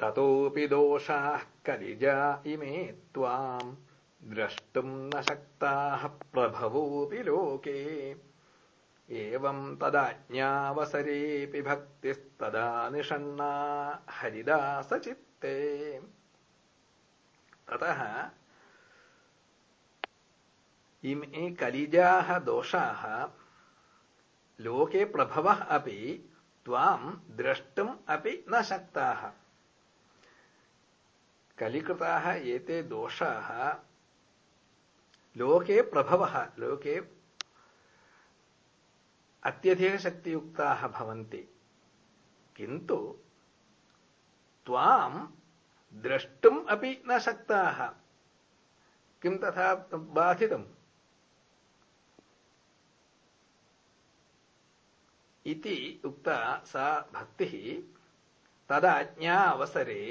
ततोऽपि दोषाः कलिजा इमे त्वाम्। द्रष्टुम् न शक्ताः प्रभवोऽपि लोके। एवम् तदाज्ञावसरेऽपि भक्तिस्तदा निषण्णा हरिदासचित्ते। ततः इमे कलिजाः दोषाः लोके प्रभवः अपि त्वाम् द्रष्टुम् अपि न शक्ताः कलिकृताः एते दोषाः लोके प्रभवः लोके अत्यधिकशक्तियुक्ताः भवन्ति। किन्तु त्वाम् द्रष्टुम् अपि न शक्ताः। किं तथा बाधितम्? इति उक्ता सा भक्तिः तदाज्ञा अवसरे